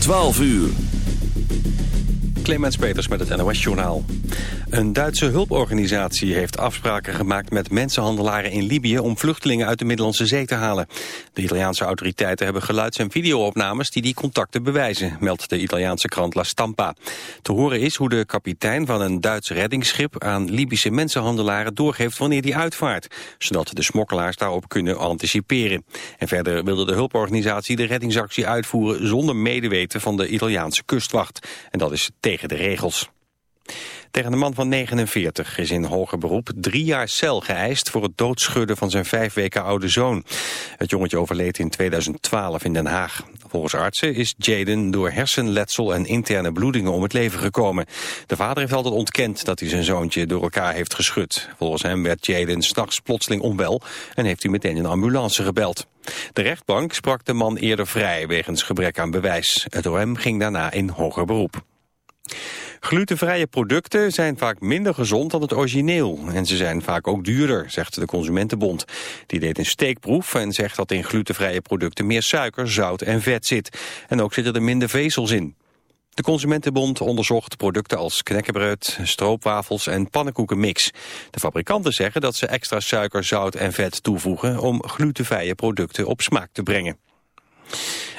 12 uur. Clemens Peters met het NOS-journaal. Een Duitse hulporganisatie heeft afspraken gemaakt met mensenhandelaren in Libië om vluchtelingen uit de Middellandse Zee te halen. De Italiaanse autoriteiten hebben geluids- en videoopnames die die contacten bewijzen, meldt de Italiaanse krant La Stampa. Te horen is hoe de kapitein van een Duits reddingsschip aan Libische mensenhandelaren doorgeeft wanneer die uitvaart, zodat de smokkelaars daarop kunnen anticiperen. En verder wilde de hulporganisatie de reddingsactie uitvoeren zonder medeweten van de Italiaanse kustwacht. En dat is tegen de regels. Tegen de man van 49 is in hoger beroep drie jaar cel geëist voor het doodschudden van zijn vijf weken oude zoon. Het jongetje overleed in 2012 in Den Haag. Volgens artsen is Jaden door hersenletsel en interne bloedingen om het leven gekomen. De vader heeft altijd ontkend dat hij zijn zoontje door elkaar heeft geschud. Volgens hem werd Jaden s'nachts plotseling onwel en heeft hij meteen een ambulance gebeld. De rechtbank sprak de man eerder vrij wegens gebrek aan bewijs. Het OM ging daarna in hoger beroep. Glutenvrije producten zijn vaak minder gezond dan het origineel. En ze zijn vaak ook duurder, zegt de Consumentenbond. Die deed een steekproef en zegt dat in glutenvrije producten meer suiker, zout en vet zit. En ook zitten er minder vezels in. De Consumentenbond onderzocht producten als knekkenbreud, stroopwafels en pannenkoekenmix. De fabrikanten zeggen dat ze extra suiker, zout en vet toevoegen om glutenvrije producten op smaak te brengen.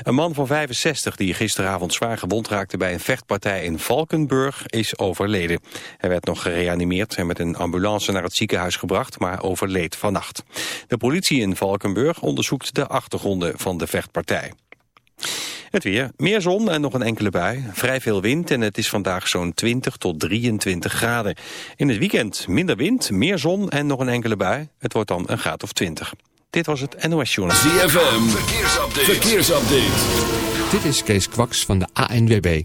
Een man van 65 die gisteravond zwaar gewond raakte bij een vechtpartij in Valkenburg is overleden. Hij werd nog gereanimeerd en met een ambulance naar het ziekenhuis gebracht, maar overleed vannacht. De politie in Valkenburg onderzoekt de achtergronden van de vechtpartij. Het weer. Meer zon en nog een enkele bui. Vrij veel wind en het is vandaag zo'n 20 tot 23 graden. In het weekend minder wind, meer zon en nog een enkele bui. Het wordt dan een graad of 20. Dit was het NOS Journal. ZFM, verkeersupdate. verkeersupdate. Dit is Kees Kwaks van de ANWB.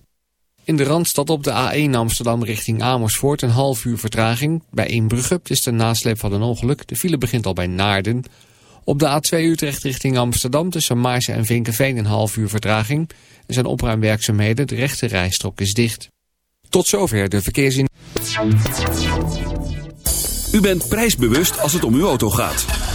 In de Randstad op de A1 Amsterdam richting Amersfoort een half uur vertraging. Bij Eembrugge is de nasleep van een ongeluk. De file begint al bij Naarden. Op de A2 Utrecht richting Amsterdam tussen Maarsen en Vinkenveen een half uur vertraging. Er zijn opruimwerkzaamheden, de rechte rijstrook is dicht. Tot zover de verkeersin. U bent prijsbewust als het om uw auto gaat.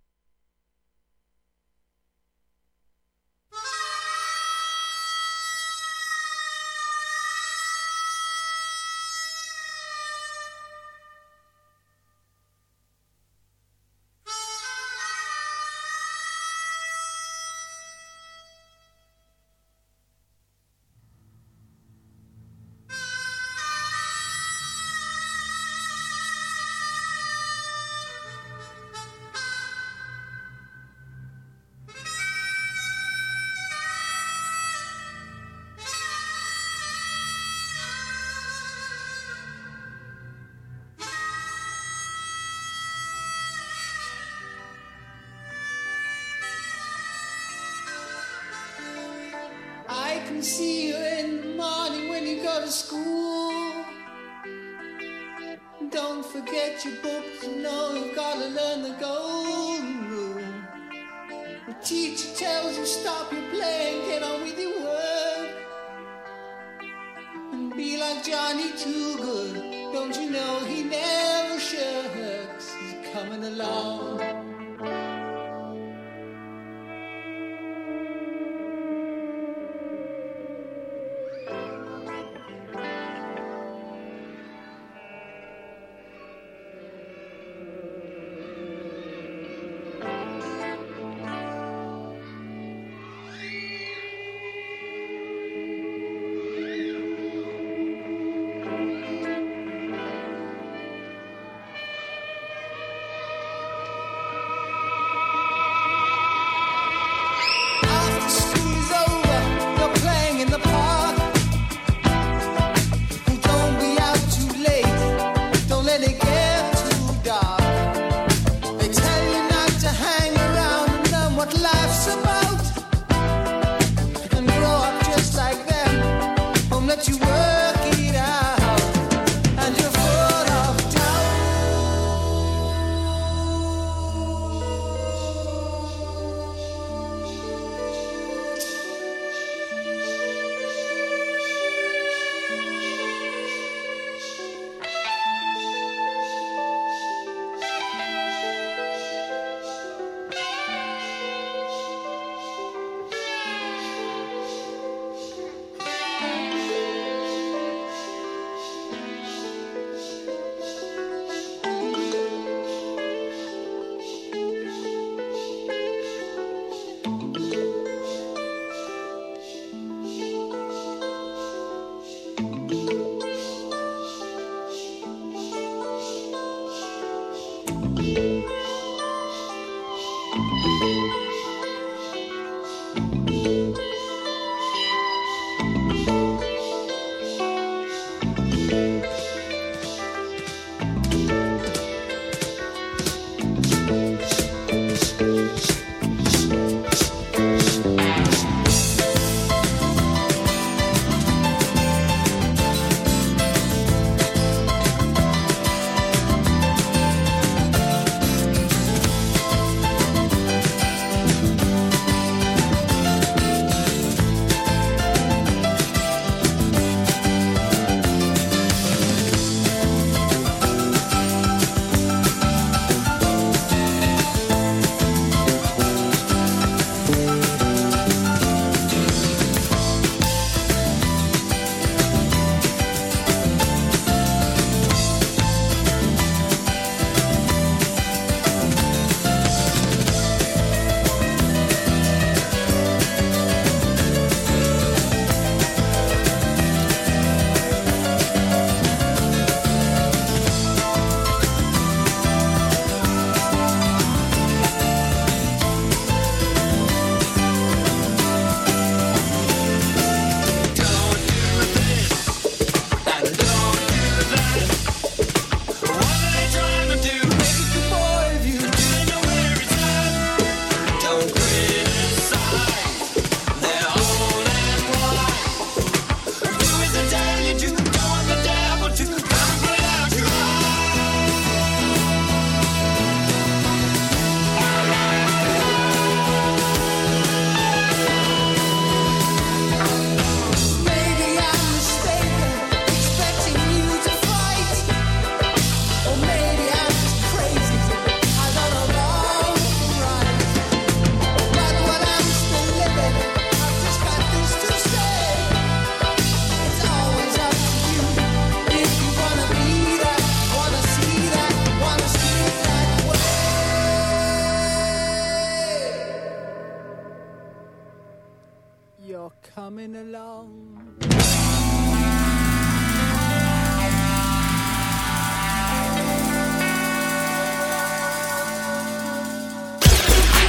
You're coming along.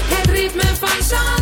Het ritme van Zandvoort.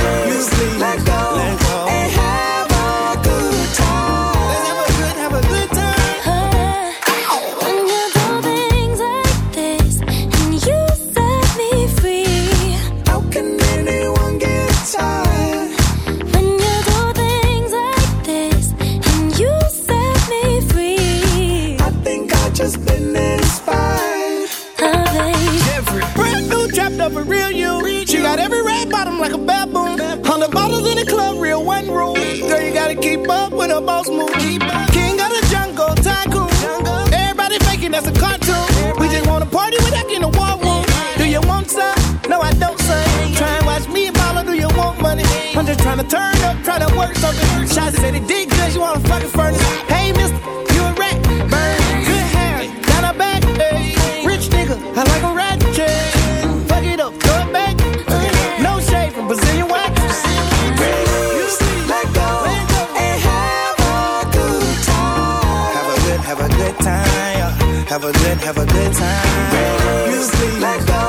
Shots said it did good, you wanna fucking furnace. Hey, mister, you a rat. Burn, good hair, down her back. Hey, rich nigga, I like a rat chain. Fuck it up, throw it back. No shade from Brazilian wax. Let go and have a good time. Have a good, have a good time. Have a good, have a good time. You go, let go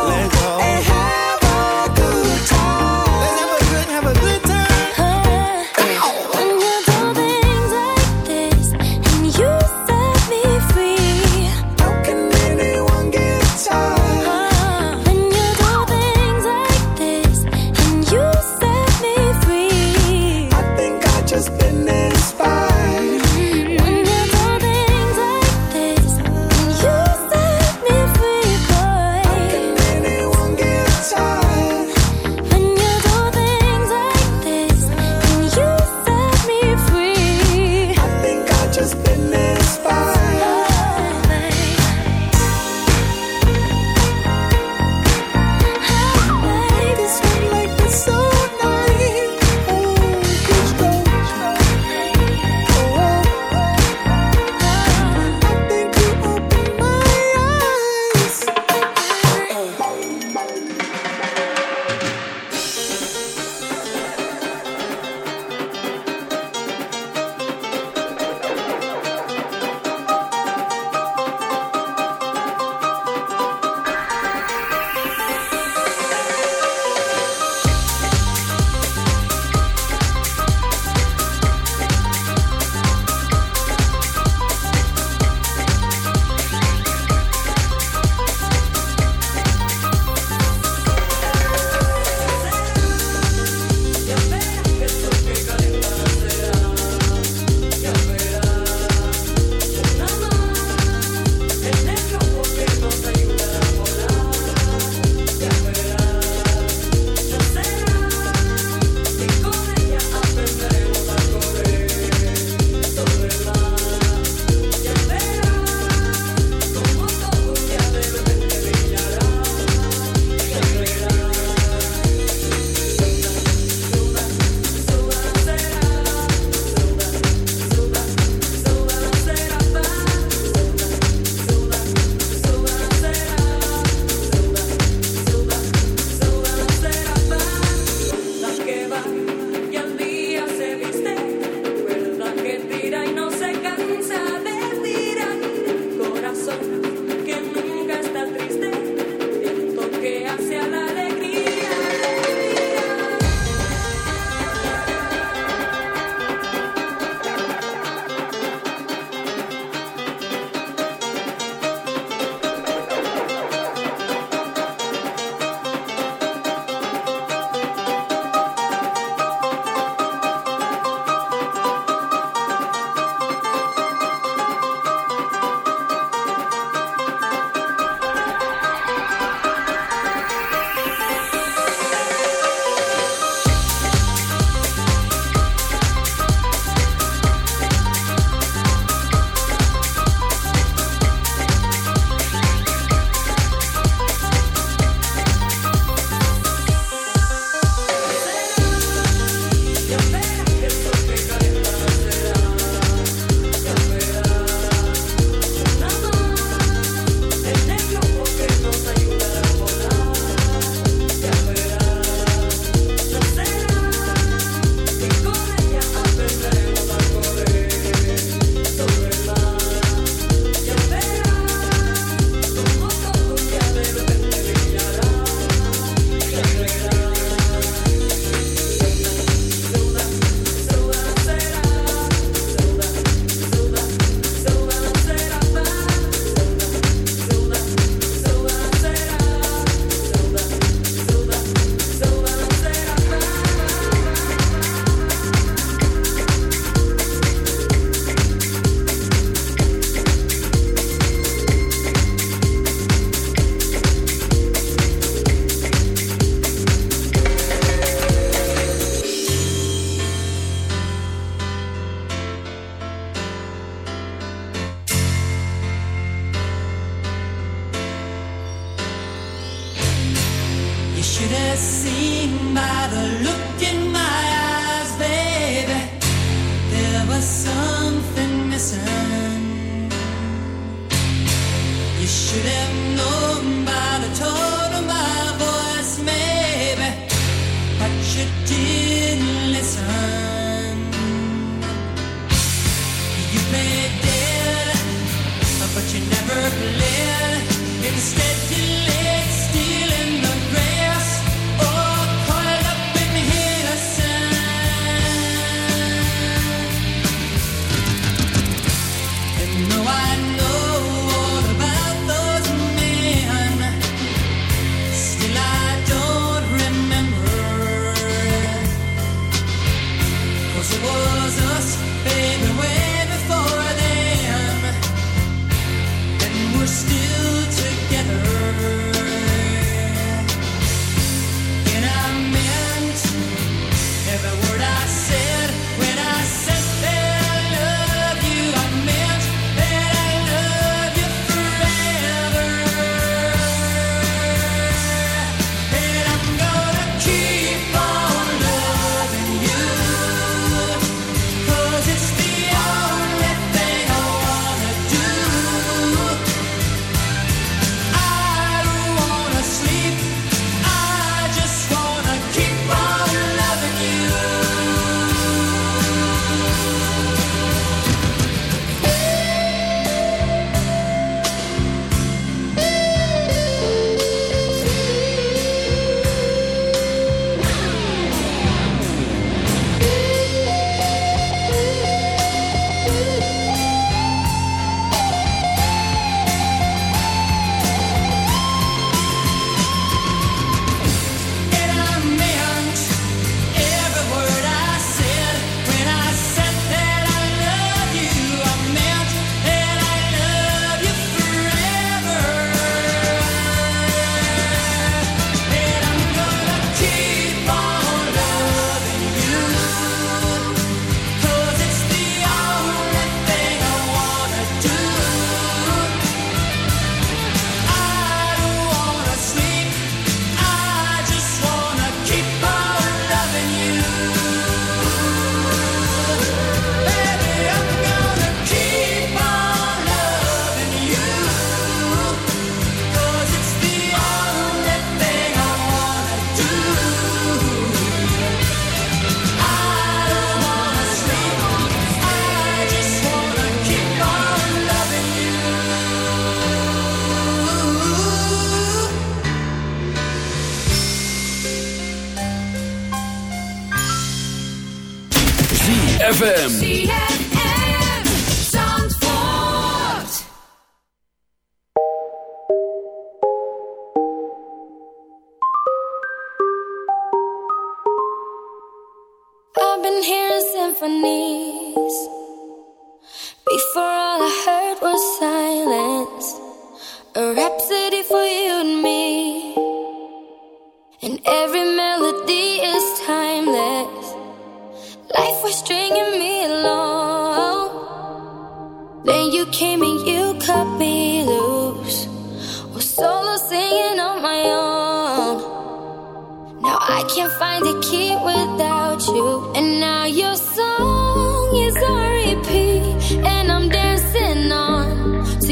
Should have known by the tone of my voice.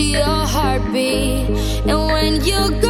To your heartbeat. And when you go.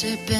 Sipping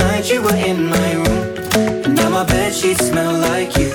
night you were in my room. Now my bed sheets smell like you.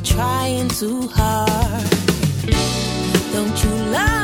trying too hard. Don't you love?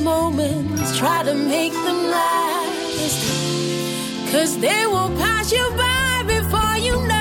moments, try to make them last. Cause they will pass you by before you know.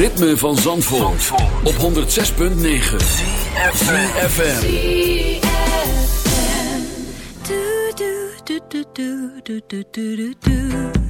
ritme van Zandvoort, Zandvoort. op 106.9 CFFM do do do do do do do do do.